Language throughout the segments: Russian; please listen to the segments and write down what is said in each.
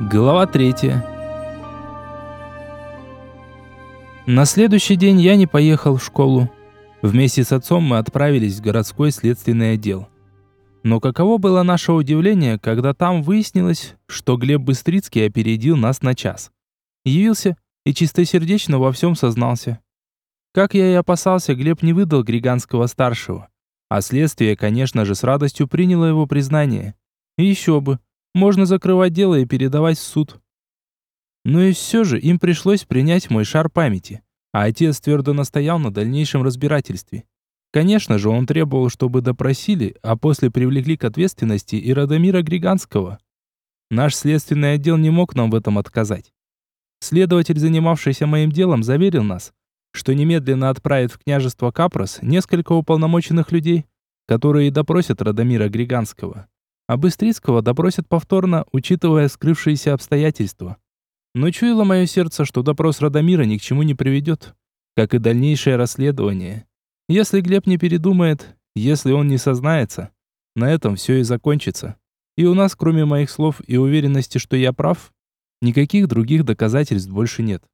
Глава третья. На следующий день я не поехал в школу. Вместе с отцом мы отправились в городской следственный отдел. Но каково было наше удивление, когда там выяснилось, что Глеб Быстрицкий опередил нас на час. Явился и чистосердечно во всем сознался. Как я и опасался, Глеб не выдал Григанского-старшего. А следствие, конечно же, с радостью приняло его признание. И еще бы, можно закрывать дело и передавать в суд. Но и все же им пришлось принять мой шар памяти, а отец твердо настоял на дальнейшем разбирательстве. Конечно же, он требовал, чтобы допросили, а после привлекли к ответственности и Радомира Григанского. Наш следственный отдел не мог нам в этом отказать. Следователь, занимавшийся моим делом, заверил нас, что немедленно отправит в княжество Капрос несколько уполномоченных людей, которые допросят Радомира Григанского а Быстрицкого допросят повторно, учитывая скрывшиеся обстоятельства. Но чуяло мое сердце, что допрос Радомира ни к чему не приведет, как и дальнейшее расследование. Если Глеб не передумает, если он не сознается, на этом все и закончится. И у нас, кроме моих слов и уверенности, что я прав, никаких других доказательств больше нет.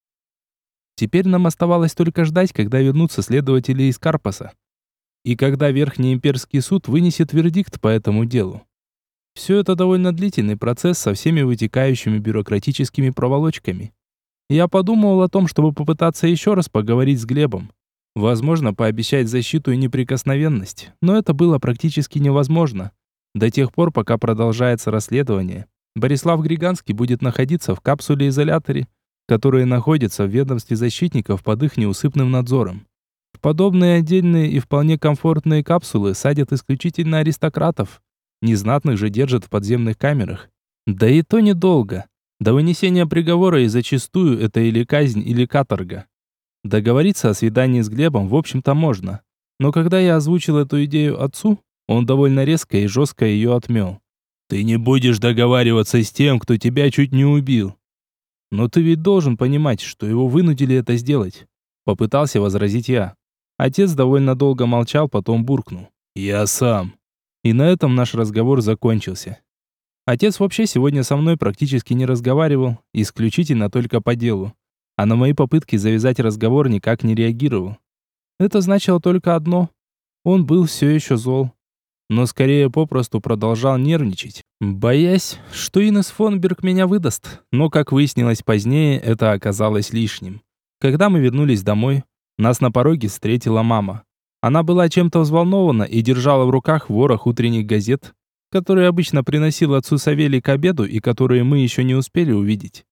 Теперь нам оставалось только ждать, когда вернутся следователи из Карпаса. И когда Верхний имперский суд вынесет вердикт по этому делу. Все это довольно длительный процесс со всеми вытекающими бюрократическими проволочками. Я подумал о том, чтобы попытаться еще раз поговорить с Глебом. Возможно, пообещать защиту и неприкосновенность, но это было практически невозможно. До тех пор, пока продолжается расследование, Борислав Григанский будет находиться в капсуле-изоляторе, которая находится в ведомстве защитников под их неусыпным надзором. Подобные отдельные и вполне комфортные капсулы садят исключительно аристократов, Незнатных же держат в подземных камерах. Да и то недолго. До вынесения приговора и зачастую это или казнь, или каторга. Договориться о свидании с Глебом, в общем-то, можно. Но когда я озвучил эту идею отцу, он довольно резко и жестко ее отмел. «Ты не будешь договариваться с тем, кто тебя чуть не убил». «Но ты ведь должен понимать, что его вынудили это сделать», — попытался возразить я. Отец довольно долго молчал, потом буркнул. «Я сам». И на этом наш разговор закончился. Отец вообще сегодня со мной практически не разговаривал, исключительно только по делу. А на мои попытки завязать разговор никак не реагировал. Это значило только одно. Он был все еще зол. Но скорее попросту продолжал нервничать, боясь, что Инес Фонберг меня выдаст. Но, как выяснилось позднее, это оказалось лишним. Когда мы вернулись домой, нас на пороге встретила мама. Она была чем-то взволнована и держала в руках ворох утренних газет, которые обычно приносил отцу Савелий к обеду и которые мы еще не успели увидеть.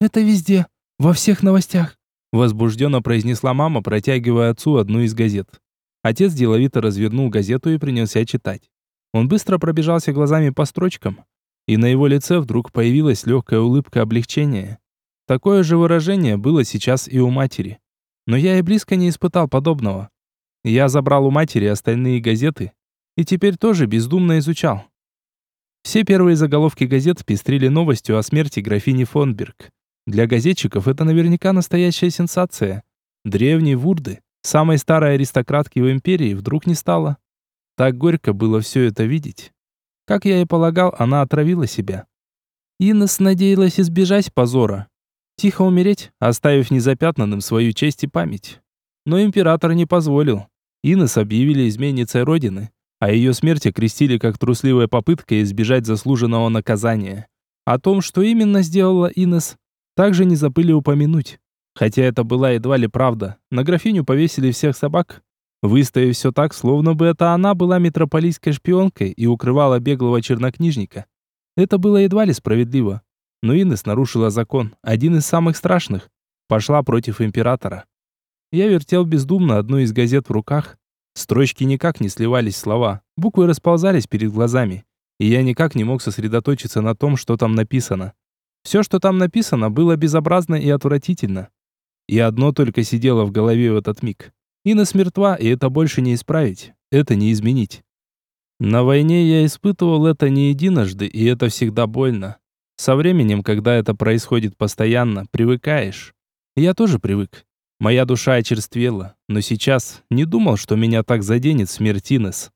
«Это везде, во всех новостях», — возбужденно произнесла мама, протягивая отцу одну из газет. Отец деловито развернул газету и принялся читать. Он быстро пробежался глазами по строчкам, и на его лице вдруг появилась легкая улыбка облегчения. Такое же выражение было сейчас и у матери. Но я и близко не испытал подобного. Я забрал у матери остальные газеты и теперь тоже бездумно изучал. Все первые заголовки газет пестрили новостью о смерти графини Фонберг. Для газетчиков это наверняка настоящая сенсация. Древней Вурды, самой старой аристократки в империи, вдруг не стало. Так горько было все это видеть. Как я и полагал, она отравила себя. Инес надеялась избежать позора. Тихо умереть, оставив незапятнанным свою честь и память. Но император не позволил. Инес объявили изменницей Родины, а ее смерть окрестили как трусливая попытка избежать заслуженного наказания. О том, что именно сделала Инес, также не забыли упомянуть. Хотя это была едва ли правда. На графиню повесили всех собак, выставив все так, словно бы это она была метрополийской шпионкой и укрывала беглого чернокнижника. Это было едва ли справедливо. Но Инес нарушила закон, один из самых страшных. Пошла против императора. Я вертел бездумно одну из газет в руках. Строчки никак не сливались слова, буквы расползались перед глазами, и я никак не мог сосредоточиться на том, что там написано. Все, что там написано, было безобразно и отвратительно. И одно только сидело в голове в этот миг. Инес мертва, и это больше не исправить, это не изменить. На войне я испытывал это не единожды, и это всегда больно. Со временем, когда это происходит постоянно, привыкаешь. Я тоже привык. Моя душа очерствела, но сейчас не думал, что меня так заденет смерть Инес.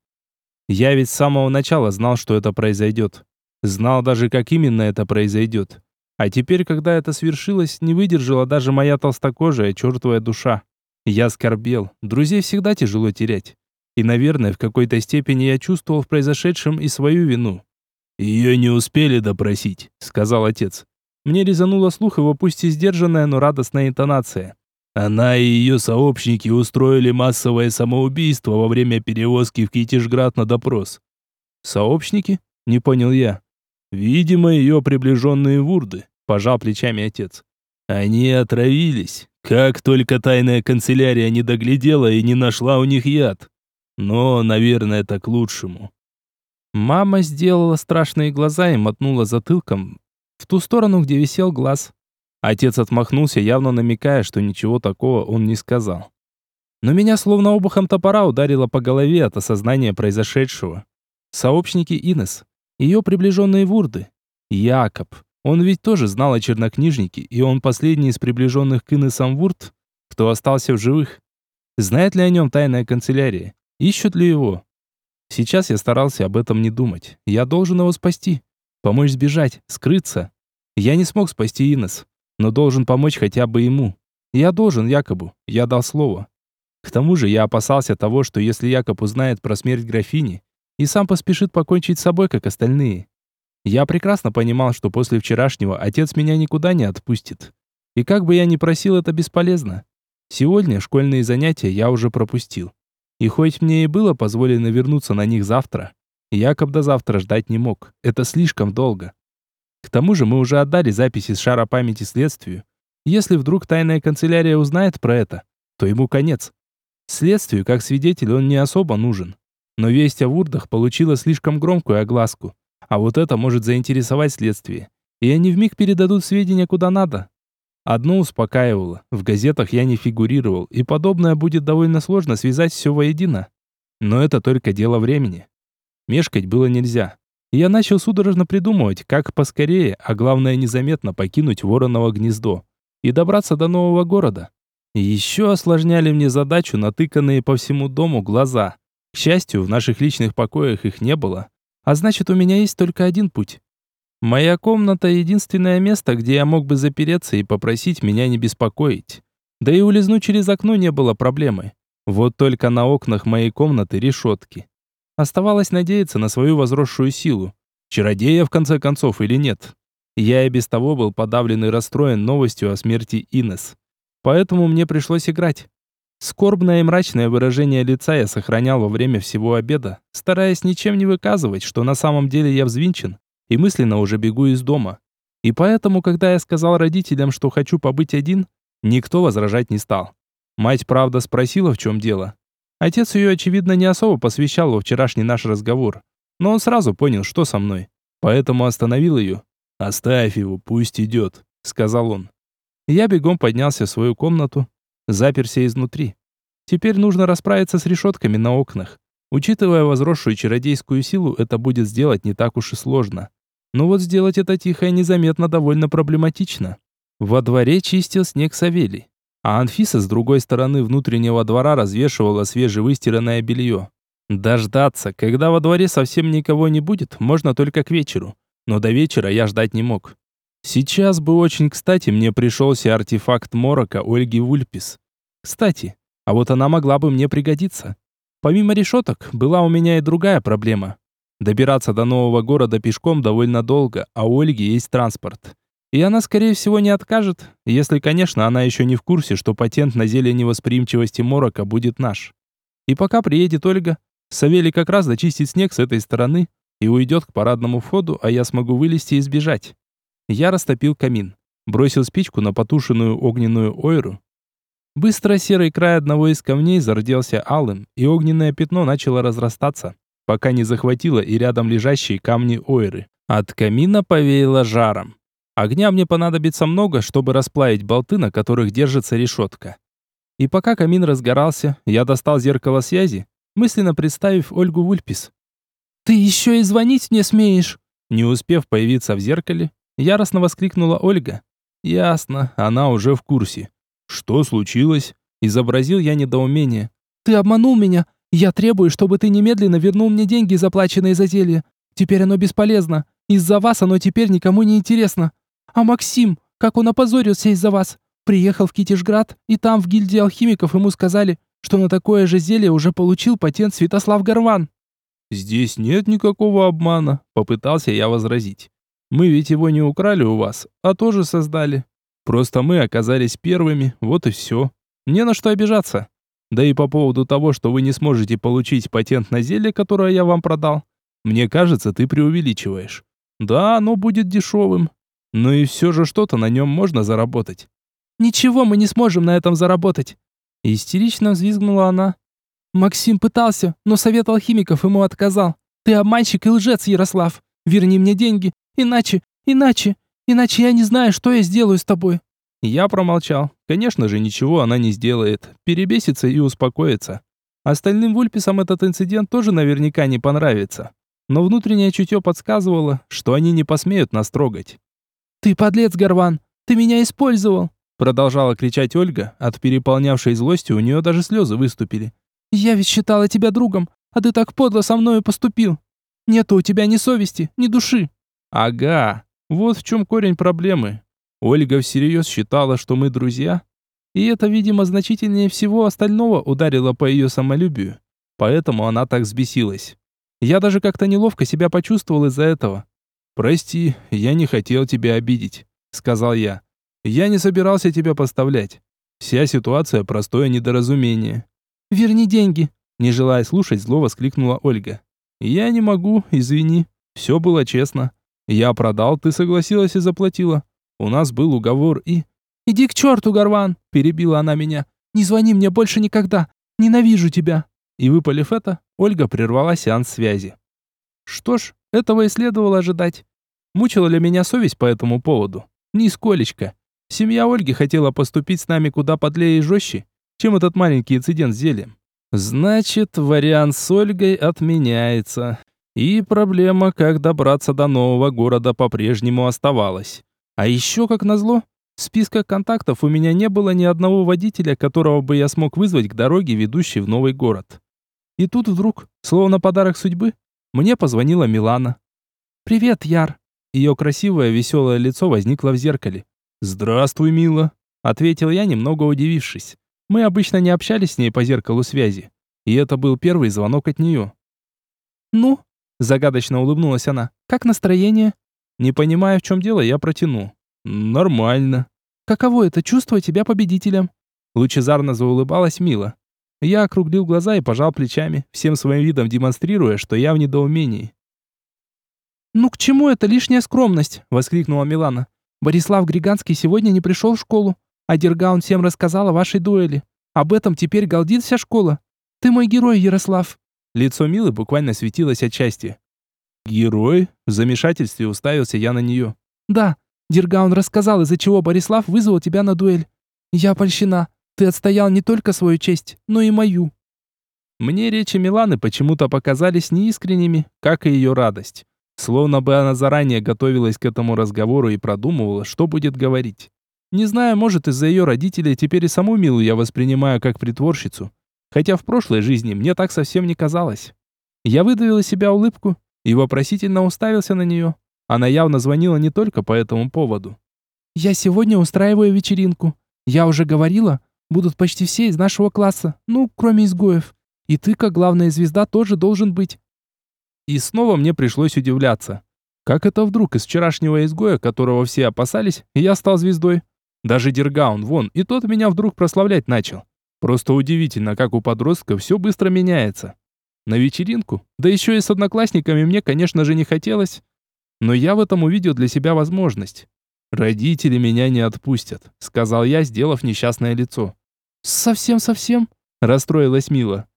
Я ведь с самого начала знал, что это произойдет. Знал даже, как именно это произойдет. А теперь, когда это свершилось, не выдержала даже моя толстокожая чертовая душа. Я скорбел. Друзей всегда тяжело терять. И, наверное, в какой-то степени я чувствовал в произошедшем и свою вину. «Ее не успели допросить», — сказал отец. Мне резануло слух его пусть и сдержанная, но радостная интонация. Она и ее сообщники устроили массовое самоубийство во время перевозки в Китежград на допрос. «Сообщники?» — не понял я. «Видимо, ее приближенные вурды», — пожал плечами отец. «Они отравились, как только тайная канцелярия не доглядела и не нашла у них яд. Но, наверное, это к лучшему». Мама сделала страшные глаза и мотнула затылком в ту сторону, где висел глаз. Отец отмахнулся, явно намекая, что ничего такого он не сказал. Но меня словно обухом топора ударило по голове от осознания произошедшего. Сообщники Инес, ее приближенные вурды. Якоб. Он ведь тоже знал о чернокнижнике, и он последний из приближенных к Инесам вурд, кто остался в живых. Знает ли о нем тайная канцелярия? Ищут ли его? Сейчас я старался об этом не думать. Я должен его спасти. Помочь сбежать, скрыться. Я не смог спасти Инес но должен помочь хотя бы ему. Я должен Якобу, я дал слово. К тому же я опасался того, что если Якоб узнает про смерть графини, и сам поспешит покончить с собой, как остальные. Я прекрасно понимал, что после вчерашнего отец меня никуда не отпустит. И как бы я ни просил, это бесполезно. Сегодня школьные занятия я уже пропустил. И хоть мне и было позволено вернуться на них завтра, Якоб до завтра ждать не мог. Это слишком долго. К тому же мы уже отдали записи с шара памяти следствию. Если вдруг тайная канцелярия узнает про это, то ему конец. Следствию, как свидетель, он не особо нужен. Но весть о Вурдах получила слишком громкую огласку. А вот это может заинтересовать следствие. И они вмиг передадут сведения куда надо. Одно успокаивало. В газетах я не фигурировал, и подобное будет довольно сложно связать все воедино. Но это только дело времени. Мешкать было нельзя я начал судорожно придумывать, как поскорее, а главное незаметно покинуть вороново гнездо и добраться до нового города. еще осложняли мне задачу натыканные по всему дому глаза. К счастью, в наших личных покоях их не было, а значит, у меня есть только один путь. Моя комната — единственное место, где я мог бы запереться и попросить меня не беспокоить. Да и улизнуть через окно не было проблемы. Вот только на окнах моей комнаты решетки. Оставалось надеяться на свою возросшую силу. Чародея, в конце концов, или нет. Я и без того был подавлен и расстроен новостью о смерти Инес. Поэтому мне пришлось играть. Скорбное и мрачное выражение лица я сохранял во время всего обеда, стараясь ничем не выказывать, что на самом деле я взвинчен и мысленно уже бегу из дома. И поэтому, когда я сказал родителям, что хочу побыть один, никто возражать не стал. Мать, правда, спросила, в чем дело. Отец ее, очевидно, не особо посвящал во вчерашний наш разговор, но он сразу понял, что со мной, поэтому остановил ее. «Оставь его, пусть идет», — сказал он. Я бегом поднялся в свою комнату, заперся изнутри. Теперь нужно расправиться с решетками на окнах. Учитывая возросшую чародейскую силу, это будет сделать не так уж и сложно. Но вот сделать это тихо и незаметно довольно проблематично. Во дворе чистил снег Савелий а Анфиса с другой стороны внутреннего двора развешивала свежевыстиранное белье. Дождаться, когда во дворе совсем никого не будет, можно только к вечеру. Но до вечера я ждать не мог. Сейчас бы очень кстати мне пришелся артефакт Морока Ольги Вульпис. Кстати, а вот она могла бы мне пригодиться. Помимо решеток, была у меня и другая проблема. Добираться до нового города пешком довольно долго, а у Ольги есть транспорт. И она, скорее всего, не откажет, если, конечно, она еще не в курсе, что патент на зелье невосприимчивости морока будет наш. И пока приедет Ольга, Савелий как раз дочистит снег с этой стороны и уйдет к парадному входу, а я смогу вылезти и сбежать. Я растопил камин, бросил спичку на потушенную огненную ойру. Быстро серый край одного из камней зарделся алым, и огненное пятно начало разрастаться, пока не захватило и рядом лежащие камни ойры. От камина повеяло жаром. Огня мне понадобится много, чтобы расплавить болты, на которых держится решетка. И пока камин разгорался, я достал зеркало связи, мысленно представив Ольгу Вульпис. «Ты еще и звонить не смеешь!» Не успев появиться в зеркале, яростно воскликнула Ольга. «Ясно, она уже в курсе». «Что случилось?» Изобразил я недоумение. «Ты обманул меня. Я требую, чтобы ты немедленно вернул мне деньги, заплаченные за зелье. Теперь оно бесполезно. Из-за вас оно теперь никому не интересно. А Максим, как он опозорился из-за вас. Приехал в Китежград, и там в гильдии алхимиков ему сказали, что на такое же зелье уже получил патент Святослав Горван. Здесь нет никакого обмана, попытался я возразить. Мы ведь его не украли у вас, а тоже создали. Просто мы оказались первыми, вот и все. Не на что обижаться. Да и по поводу того, что вы не сможете получить патент на зелье, которое я вам продал, мне кажется, ты преувеличиваешь. Да, оно будет дешевым, но и все же что-то на нем можно заработать. Ничего мы не сможем на этом заработать. Истерично взвизгнула она. Максим пытался, но совет алхимиков ему отказал. Ты обманщик и лжец, Ярослав. Верни мне деньги, иначе, иначе, иначе я не знаю, что я сделаю с тобой. Я промолчал. Конечно же, ничего она не сделает. Перебесится и успокоится. Остальным вульписам этот инцидент тоже наверняка не понравится. Но внутреннее чутье подсказывало, что они не посмеют нас трогать. «Ты подлец, Горван! Ты меня использовал!» Продолжала кричать Ольга, от переполнявшей злости у нее даже слезы выступили. «Я ведь считала тебя другом, а ты так подло со мною поступил. Нету у тебя ни совести, ни души». «Ага, вот в чем корень проблемы. Ольга всерьез считала, что мы друзья, и это, видимо, значительнее всего остального ударило по ее самолюбию. Поэтому она так взбесилась. Я даже как-то неловко себя почувствовал из-за этого. «Прости, я не хотел тебя обидеть», — сказал я. «Я не собирался тебя поставлять. Вся ситуация — простое недоразумение». «Верни деньги», — не желая слушать, зло воскликнула Ольга. «Я не могу, извини. Все было честно. Я продал, ты согласилась и заплатила. У нас был уговор и...» «Иди к черту, Горван!» – перебила она меня. «Не звони мне больше никогда! Ненавижу тебя!» И выпалив это, Ольга прервала сеанс связи. Что ж, этого и следовало ожидать. Мучила ли меня совесть по этому поводу? Нисколечко. Семья Ольги хотела поступить с нами куда подлее и жестче, чем этот маленький инцидент с зельем. Значит, вариант с Ольгой отменяется. И проблема, как добраться до нового города, по-прежнему оставалась. А еще, как назло, в списках контактов у меня не было ни одного водителя, которого бы я смог вызвать к дороге, ведущей в новый город. И тут вдруг, словно подарок судьбы, мне позвонила Милана. «Привет, Яр!» Ее красивое, веселое лицо возникло в зеркале. «Здравствуй, мила!» Ответил я, немного удивившись. Мы обычно не общались с ней по зеркалу связи. И это был первый звонок от нее. «Ну?» Загадочно улыбнулась она. «Как настроение?» Не понимая, в чем дело, я протяну. Нормально. Каково это чувствовать тебя победителем? Лучезарно заулыбалась Мила. Я округлил глаза и пожал плечами, всем своим видом демонстрируя, что я в недоумении. «Ну к чему эта лишняя скромность?» — воскликнула Милана. «Борислав Григанский сегодня не пришел в школу, а Дергаун всем рассказал о вашей дуэли. Об этом теперь галдит вся школа. Ты мой герой, Ярослав». Лицо Милы буквально светилось от счастья. «Герой?» В замешательстве уставился я на нее. «Да, Диргаун рассказал, из-за чего Борислав вызвал тебя на дуэль. Я польщена. Ты отстоял не только свою честь, но и мою». Мне речи Миланы почему-то показались неискренними, как и ее радость. Словно бы она заранее готовилась к этому разговору и продумывала, что будет говорить. Не знаю, может, из-за ее родителей теперь и саму Милу я воспринимаю как притворщицу. Хотя в прошлой жизни мне так совсем не казалось. Я выдавил из себя улыбку и вопросительно уставился на нее. Она явно звонила не только по этому поводу. «Я сегодня устраиваю вечеринку. Я уже говорила, будут почти все из нашего класса, ну, кроме изгоев. И ты, как главная звезда, тоже должен быть». И снова мне пришлось удивляться. Как это вдруг из вчерашнего изгоя, которого все опасались, я стал звездой? Даже Дергаун, вон, и тот меня вдруг прославлять начал. Просто удивительно, как у подростка все быстро меняется. На вечеринку, да еще и с одноклассниками мне, конечно же, не хотелось. Но я в этом увидел для себя возможность. «Родители меня не отпустят», — сказал я, сделав несчастное лицо. «Совсем-совсем?» — расстроилась Мила.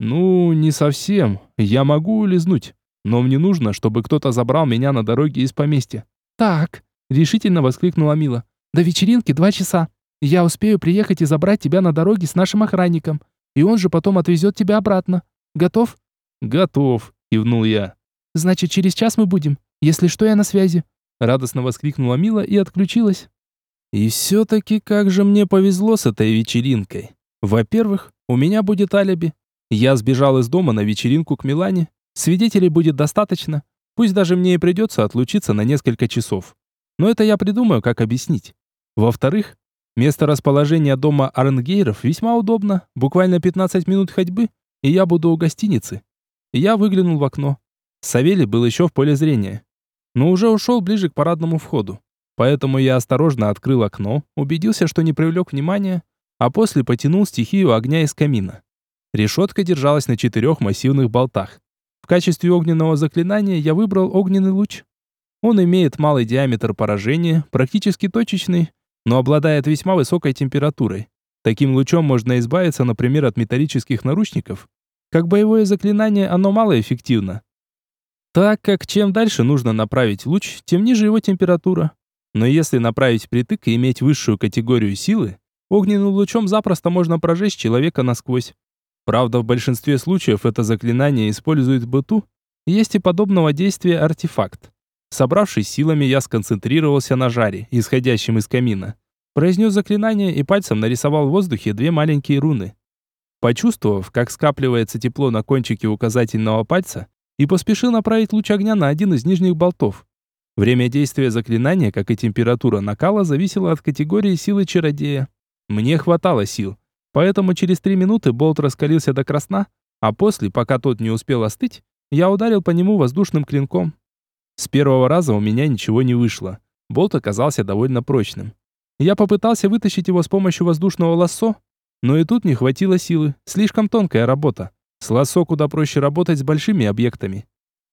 «Ну, не совсем. Я могу улизнуть. Но мне нужно, чтобы кто-то забрал меня на дороге из поместья». «Так», — решительно воскликнула Мила. «До вечеринки два часа. Я успею приехать и забрать тебя на дороге с нашим охранником. И он же потом отвезет тебя обратно. Готов?» «Готов», — кивнул я. «Значит, через час мы будем. Если что, я на связи». Радостно воскликнула Мила и отключилась. И все-таки как же мне повезло с этой вечеринкой. Во-первых, у меня будет алиби. Я сбежал из дома на вечеринку к Милане. Свидетелей будет достаточно. Пусть даже мне и придется отлучиться на несколько часов. Но это я придумаю, как объяснить. Во-вторых, место расположения дома Арнгейров весьма удобно, буквально 15 минут ходьбы, и я буду у гостиницы. Я выглянул в окно. Савелий был еще в поле зрения, но уже ушел ближе к парадному входу. Поэтому я осторожно открыл окно, убедился, что не привлек внимания, а после потянул стихию огня из камина. Решетка держалась на четырех массивных болтах. В качестве огненного заклинания я выбрал огненный луч. Он имеет малый диаметр поражения, практически точечный, но обладает весьма высокой температурой. Таким лучом можно избавиться, например, от металлических наручников. Как боевое заклинание оно малоэффективно. Так как чем дальше нужно направить луч, тем ниже его температура. Но если направить притык и иметь высшую категорию силы, огненным лучом запросто можно прожечь человека насквозь. Правда, в большинстве случаев это заклинание использует в быту. Есть и подобного действия артефакт. Собравшись силами, я сконцентрировался на жаре, исходящем из камина. Произнес заклинание и пальцем нарисовал в воздухе две маленькие руны. Почувствовав, как скапливается тепло на кончике указательного пальца, и поспешил направить луч огня на один из нижних болтов. Время действия заклинания, как и температура накала, зависело от категории силы чародея. Мне хватало сил, поэтому через три минуты болт раскалился до красна, а после, пока тот не успел остыть, я ударил по нему воздушным клинком. С первого раза у меня ничего не вышло. Болт оказался довольно прочным. Я попытался вытащить его с помощью воздушного лассо, но и тут не хватило силы. Слишком тонкая работа. С лассо куда проще работать с большими объектами.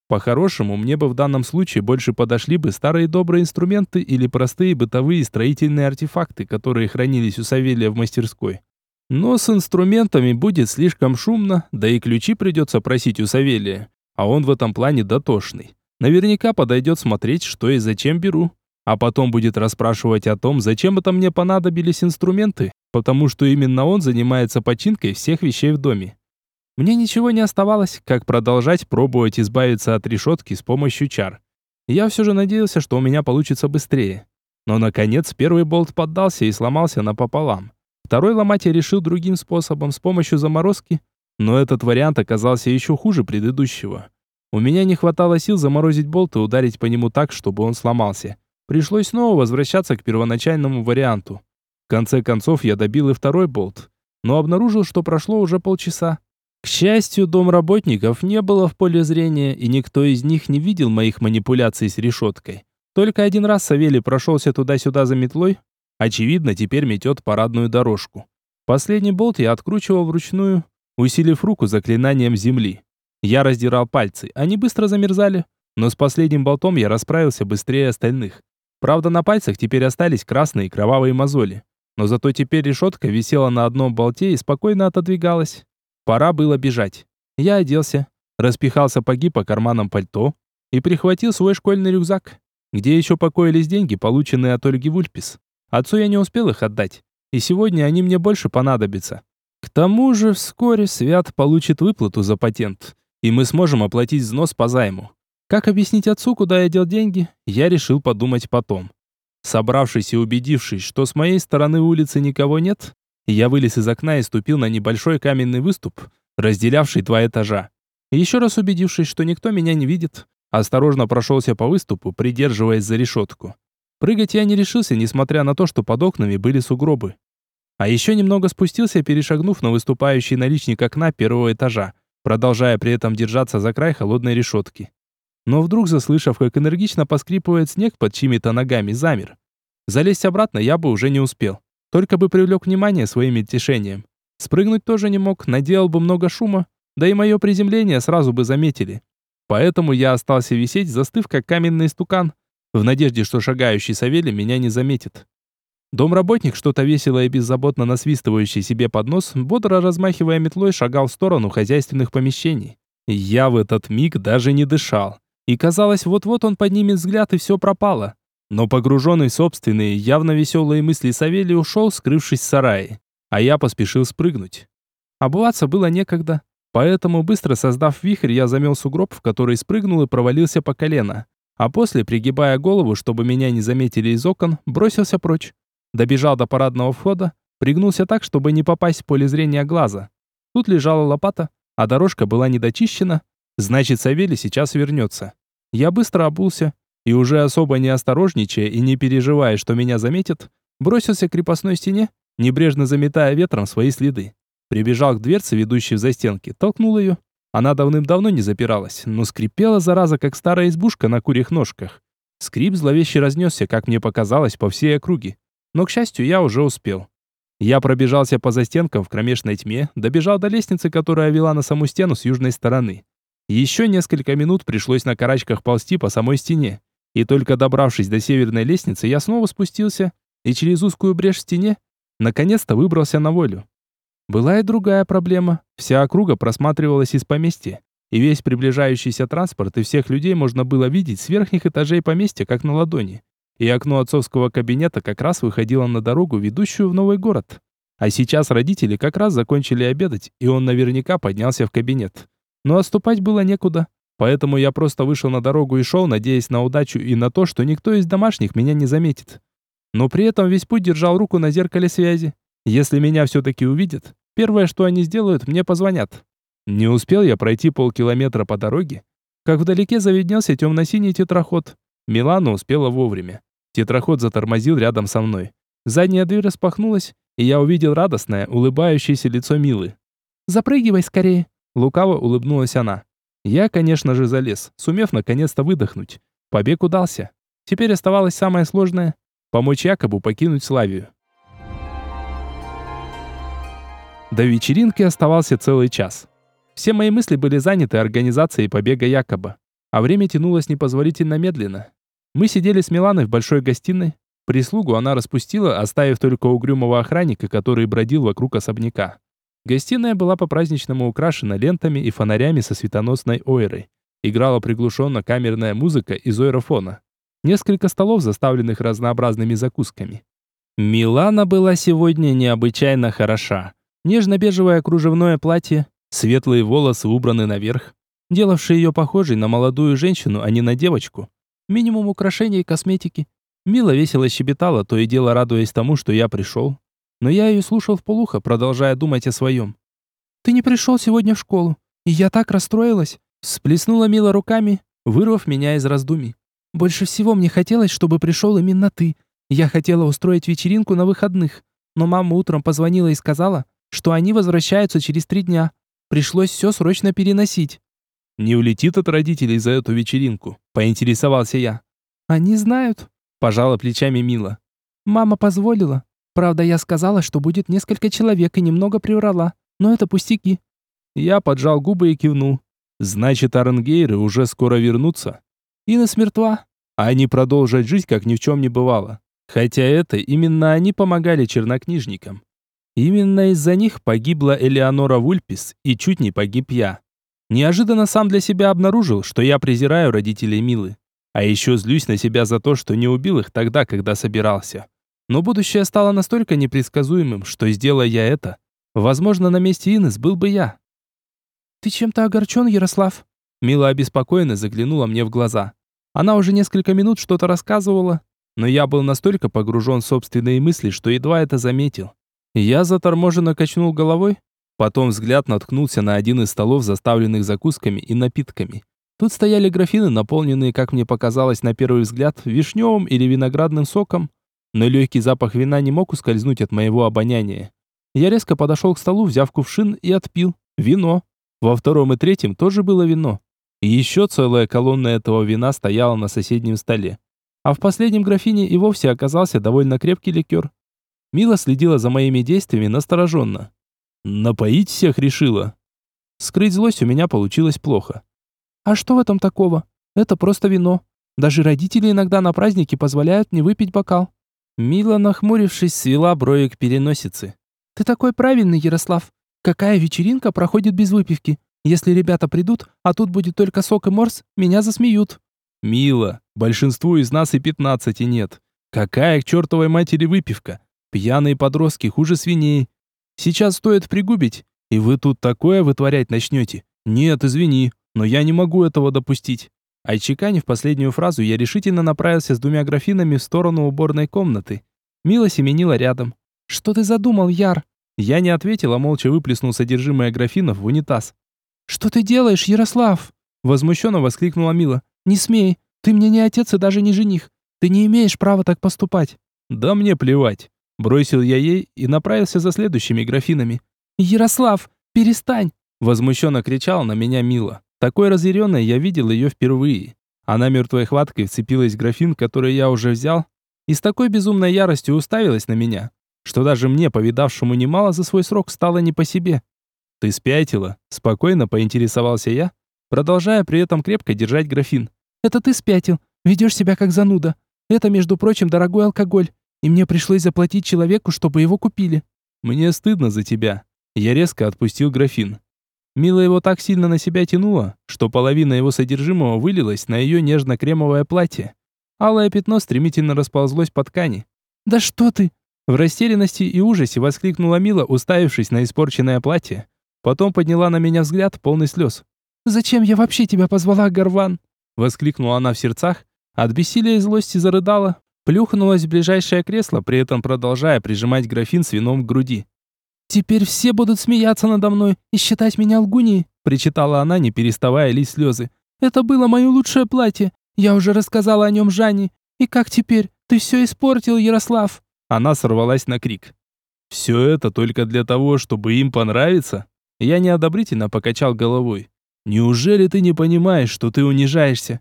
По-хорошему, мне бы в данном случае больше подошли бы старые добрые инструменты или простые бытовые строительные артефакты, которые хранились у Савелия в мастерской. Но с инструментами будет слишком шумно, да и ключи придется просить у Савелия, а он в этом плане дотошный. Наверняка подойдет смотреть, что и зачем беру. А потом будет расспрашивать о том, зачем это мне понадобились инструменты, потому что именно он занимается починкой всех вещей в доме. Мне ничего не оставалось, как продолжать пробовать избавиться от решетки с помощью чар. Я все же надеялся, что у меня получится быстрее. Но, наконец, первый болт поддался и сломался напополам. Второй ломать я решил другим способом, с помощью заморозки, но этот вариант оказался еще хуже предыдущего. У меня не хватало сил заморозить болт и ударить по нему так, чтобы он сломался. Пришлось снова возвращаться к первоначальному варианту. В конце концов я добил и второй болт, но обнаружил, что прошло уже полчаса. К счастью, дом работников не было в поле зрения, и никто из них не видел моих манипуляций с решеткой. Только один раз Савелий прошелся туда-сюда за метлой, очевидно, теперь метет парадную дорожку. Последний болт я откручивал вручную, усилив руку заклинанием земли. Я раздирал пальцы, они быстро замерзали, но с последним болтом я расправился быстрее остальных. Правда, на пальцах теперь остались красные кровавые мозоли. Но зато теперь решетка висела на одном болте и спокойно отодвигалась. Пора было бежать. Я оделся, распихал сапоги по карманам пальто и прихватил свой школьный рюкзак, где еще покоились деньги, полученные от Ольги Вульпис. Отцу я не успел их отдать, и сегодня они мне больше понадобятся. К тому же вскоре Свят получит выплату за патент, и мы сможем оплатить взнос по займу. Как объяснить отцу, куда я дел деньги, я решил подумать потом. Собравшись и убедившись, что с моей стороны улицы никого нет, я вылез из окна и ступил на небольшой каменный выступ, разделявший два этажа. Еще раз убедившись, что никто меня не видит, осторожно прошелся по выступу, придерживаясь за решетку. Прыгать я не решился, несмотря на то, что под окнами были сугробы. А еще немного спустился, перешагнув на выступающий наличник окна первого этажа, продолжая при этом держаться за край холодной решетки. Но вдруг, заслышав, как энергично поскрипывает снег под чьими-то ногами, замер. Залезть обратно я бы уже не успел. Только бы привлек внимание своим мельтешением. Спрыгнуть тоже не мог, наделал бы много шума, да и мое приземление сразу бы заметили. Поэтому я остался висеть, застыв как каменный стукан, в надежде, что шагающий Савелий меня не заметит. Домработник, что-то весело и беззаботно насвистывающий себе под нос, бодро размахивая метлой, шагал в сторону хозяйственных помещений. Я в этот миг даже не дышал. И казалось, вот-вот он поднимет взгляд, и все пропало. Но погруженный в собственные, явно веселые мысли Савелий ушел, скрывшись в сарае. А я поспешил спрыгнуть. Обуваться было некогда. Поэтому, быстро создав вихрь, я замел сугроб, в который спрыгнул и провалился по колено. А после, пригибая голову, чтобы меня не заметили из окон, бросился прочь. Добежал до парадного входа, пригнулся так, чтобы не попасть в поле зрения глаза. Тут лежала лопата, а дорожка была недочищена, значит, Савелий сейчас вернется. Я быстро обулся, и уже особо не осторожничая и не переживая, что меня заметят, бросился к крепостной стене, небрежно заметая ветром свои следы. Прибежал к дверце, ведущей в застенки, толкнул ее. Она давным-давно не запиралась, но скрипела, зараза, как старая избушка на курьих ножках. Скрип зловеще разнесся, как мне показалось, по всей округе. Но, к счастью, я уже успел. Я пробежался по застенкам в кромешной тьме, добежал до лестницы, которая вела на саму стену с южной стороны. Еще несколько минут пришлось на карачках ползти по самой стене. И только добравшись до северной лестницы, я снова спустился и через узкую брешь в стене наконец-то выбрался на волю. Была и другая проблема. Вся округа просматривалась из поместья, и весь приближающийся транспорт и всех людей можно было видеть с верхних этажей поместья, как на ладони и окно отцовского кабинета как раз выходило на дорогу, ведущую в новый город. А сейчас родители как раз закончили обедать, и он наверняка поднялся в кабинет. Но отступать было некуда, поэтому я просто вышел на дорогу и шел, надеясь на удачу и на то, что никто из домашних меня не заметит. Но при этом весь путь держал руку на зеркале связи. Если меня все-таки увидят, первое, что они сделают, мне позвонят. Не успел я пройти полкилометра по дороге, как вдалеке заведнелся темно-синий тетраход. Милана успела вовремя. Тетраход затормозил рядом со мной. Задняя дверь распахнулась, и я увидел радостное, улыбающееся лицо Милы. «Запрыгивай скорее!» Лукаво улыбнулась она. Я, конечно же, залез, сумев наконец-то выдохнуть. Побег удался. Теперь оставалось самое сложное — помочь Якобу покинуть Славию. До вечеринки оставался целый час. Все мои мысли были заняты организацией побега Якоба, а время тянулось непозволительно медленно. Мы сидели с Миланой в большой гостиной. Прислугу она распустила, оставив только угрюмого охранника, который бродил вокруг особняка. Гостиная была по-праздничному украшена лентами и фонарями со светоносной ойрой. Играла приглушенно камерная музыка из ойрофона. Несколько столов, заставленных разнообразными закусками. Милана была сегодня необычайно хороша. Нежно-бежевое кружевное платье, светлые волосы убраны наверх, делавшие ее похожей на молодую женщину, а не на девочку. Минимум украшений и косметики. Мила весело щебетала, то и дело радуясь тому, что я пришел. Но я ее слушал вполуха, продолжая думать о своем. «Ты не пришел сегодня в школу, и я так расстроилась!» Сплеснула Мила руками, вырвав меня из раздумий. «Больше всего мне хотелось, чтобы пришел именно ты. Я хотела устроить вечеринку на выходных, но мама утром позвонила и сказала, что они возвращаются через три дня. Пришлось все срочно переносить. Не улетит от родителей за эту вечеринку, поинтересовался я. Они знают, пожала плечами Мила. Мама позволила. Правда, я сказала, что будет несколько человек и немного приврала, но это пустяки. Я поджал губы и кивнул. Значит, Аренгейры уже скоро вернутся. Инес мертва. Они продолжат жить, как ни в чем не бывало. Хотя это именно они помогали чернокнижникам. Именно из-за них погибла Элеонора Вульпис и чуть не погиб я. Неожиданно сам для себя обнаружил, что я презираю родителей Милы. А еще злюсь на себя за то, что не убил их тогда, когда собирался. Но будущее стало настолько непредсказуемым, что сделая я это, возможно, на месте Инес был бы я. «Ты чем-то огорчен, Ярослав?» Мила обеспокоенно заглянула мне в глаза. Она уже несколько минут что-то рассказывала, но я был настолько погружен в собственные мысли, что едва это заметил. Я заторможенно качнул головой, Потом взгляд наткнулся на один из столов, заставленных закусками и напитками. Тут стояли графины, наполненные, как мне показалось на первый взгляд, вишневым или виноградным соком, но легкий запах вина не мог ускользнуть от моего обоняния. Я резко подошел к столу, взяв кувшин и отпил. Вино. Во втором и третьем тоже было вино. И еще целая колонна этого вина стояла на соседнем столе. А в последнем графине и вовсе оказался довольно крепкий ликер. Мила следила за моими действиями настороженно. Напоить всех решила. Скрыть злость у меня получилось плохо. А что в этом такого? Это просто вино. Даже родители иногда на праздники позволяют мне выпить бокал. Мила, нахмурившись, свела брови к переносице. Ты такой правильный, Ярослав. Какая вечеринка проходит без выпивки? Если ребята придут, а тут будет только сок и морс, меня засмеют. Мила, большинству из нас и пятнадцати нет. Какая к чертовой матери выпивка? Пьяные подростки хуже свиней. Сейчас стоит пригубить, и вы тут такое вытворять начнете. Нет, извини, но я не могу этого допустить. Отчеканив последнюю фразу, я решительно направился с двумя графинами в сторону уборной комнаты. Мила семенила рядом. «Что ты задумал, Яр?» Я не ответил, а молча выплеснул содержимое графинов в унитаз. «Что ты делаешь, Ярослав?» Возмущенно воскликнула Мила. «Не смей. Ты мне не отец и даже не жених. Ты не имеешь права так поступать». «Да мне плевать». Бросил я ей и направился за следующими графинами. «Ярослав, перестань!» Возмущенно кричала на меня Мила. Такой разъяренной я видел ее впервые. Она мертвой хваткой вцепилась в графин, который я уже взял, и с такой безумной яростью уставилась на меня, что даже мне, повидавшему немало за свой срок, стало не по себе. «Ты спятила?» – спокойно поинтересовался я, продолжая при этом крепко держать графин. «Это ты спятил. Ведешь себя как зануда. Это, между прочим, дорогой алкоголь, и мне пришлось заплатить человеку, чтобы его купили». «Мне стыдно за тебя». Я резко отпустил графин. Мила его так сильно на себя тянула, что половина его содержимого вылилась на ее нежно-кремовое платье. Алое пятно стремительно расползлось по ткани. «Да что ты!» В растерянности и ужасе воскликнула Мила, уставившись на испорченное платье. Потом подняла на меня взгляд, полный слез. «Зачем я вообще тебя позвала, Горван?» Воскликнула она в сердцах, от бессилия и злости зарыдала, плюхнулась в ближайшее кресло, при этом продолжая прижимать графин с вином к груди. «Теперь все будут смеяться надо мной и считать меня лгуней», причитала она, не переставая лить слезы. «Это было мое лучшее платье. Я уже рассказала о нем Жанне. И как теперь? Ты все испортил, Ярослав!» Она сорвалась на крик. «Все это только для того, чтобы им понравиться?» Я неодобрительно покачал головой. «Неужели ты не понимаешь, что ты унижаешься?»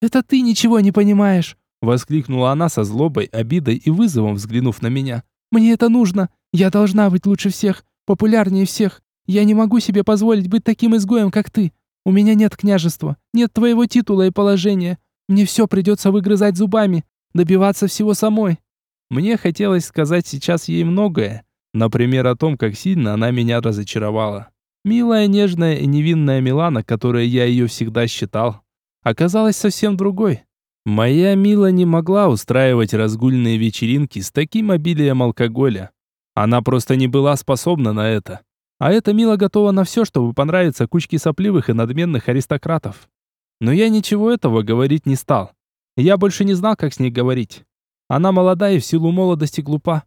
«Это ты ничего не понимаешь!» Воскликнула она со злобой, обидой и вызовом, взглянув на меня. «Мне это нужно! Я должна быть лучше всех, популярнее всех! Я не могу себе позволить быть таким изгоем, как ты! У меня нет княжества, нет твоего титула и положения! Мне все придется выгрызать зубами, добиваться всего самой!» Мне хотелось сказать сейчас ей многое, например, о том, как сильно она меня разочаровала. Милая, нежная и невинная Милана, которой я ее всегда считал, оказалась совсем другой. Моя Мила не могла устраивать разгульные вечеринки с таким обилием алкоголя. Она просто не была способна на это. А эта Мила готова на все, чтобы понравиться кучке сопливых и надменных аристократов. Но я ничего этого говорить не стал. Я больше не знал, как с ней говорить. Она молода и в силу молодости глупа.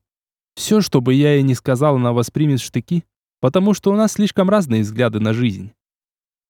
Все, что бы я ей не сказал, она воспримет штыки, потому что у нас слишком разные взгляды на жизнь.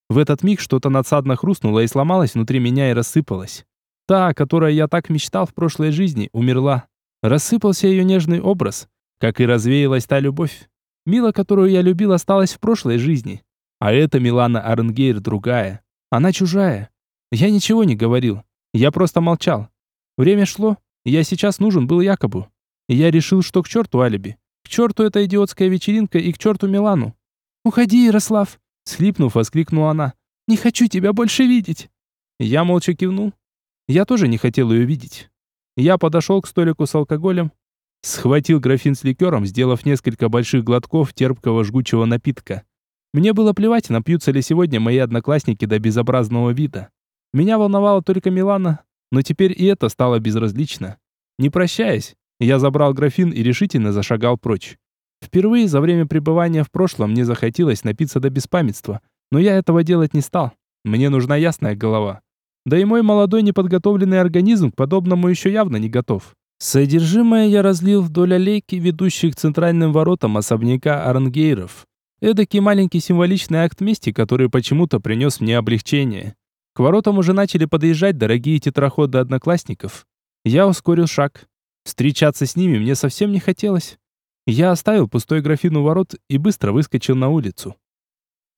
В этот миг что-то надсадно хрустнуло и сломалось внутри меня и рассыпалось. Та, о которой я так мечтал в прошлой жизни, умерла. Рассыпался ее нежный образ, как и развеялась та любовь. Мила, которую я любил, осталась в прошлой жизни. А эта Милана Аренгейр другая. Она чужая. Я ничего не говорил. Я просто молчал. Время шло. Я сейчас нужен был Якобу. И я решил, что к черту алиби. К черту эта идиотская вечеринка и к черту Милану. «Уходи, Ярослав!» Слипнув, воскликнула она. «Не хочу тебя больше видеть!» Я молча кивнул. Я тоже не хотел ее видеть. Я подошел к столику с алкоголем, схватил графин с ликером, сделав несколько больших глотков терпкого жгучего напитка. Мне было плевать, напьются ли сегодня мои одноклассники до безобразного вида. Меня волновала только Милана, но теперь и это стало безразлично. Не прощаясь, я забрал графин и решительно зашагал прочь. Впервые за время пребывания в прошлом мне захотелось напиться до беспамятства, но я этого делать не стал. Мне нужна ясная голова. Да и мой молодой неподготовленный организм к подобному еще явно не готов. Содержимое я разлил вдоль аллейки, ведущей к центральным воротам особняка Арнгейров. Эдакий маленький символичный акт мести, который почему-то принес мне облегчение. К воротам уже начали подъезжать дорогие тетраходы одноклассников. Я ускорил шаг. Встречаться с ними мне совсем не хотелось. Я оставил пустой графин у ворот и быстро выскочил на улицу.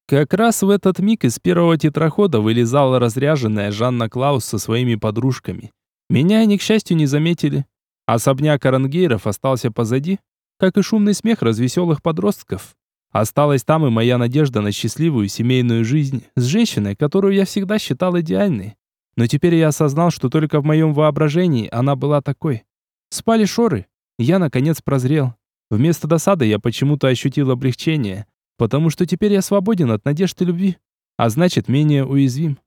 Как раз в этот миг из первого тетрахода вылезала разряженная Жанна Клаус со своими подружками. Меня они, к счастью, не заметили. Особняк Арангейров остался позади, как и шумный смех развеселых подростков. Осталась там и моя надежда на счастливую семейную жизнь с женщиной, которую я всегда считал идеальной. Но теперь я осознал, что только в моем воображении она была такой. Спали шоры. Я, наконец, прозрел. Вместо досады я почему-то ощутил облегчение, потому что теперь я свободен от надежд и любви, а значит, менее уязвим.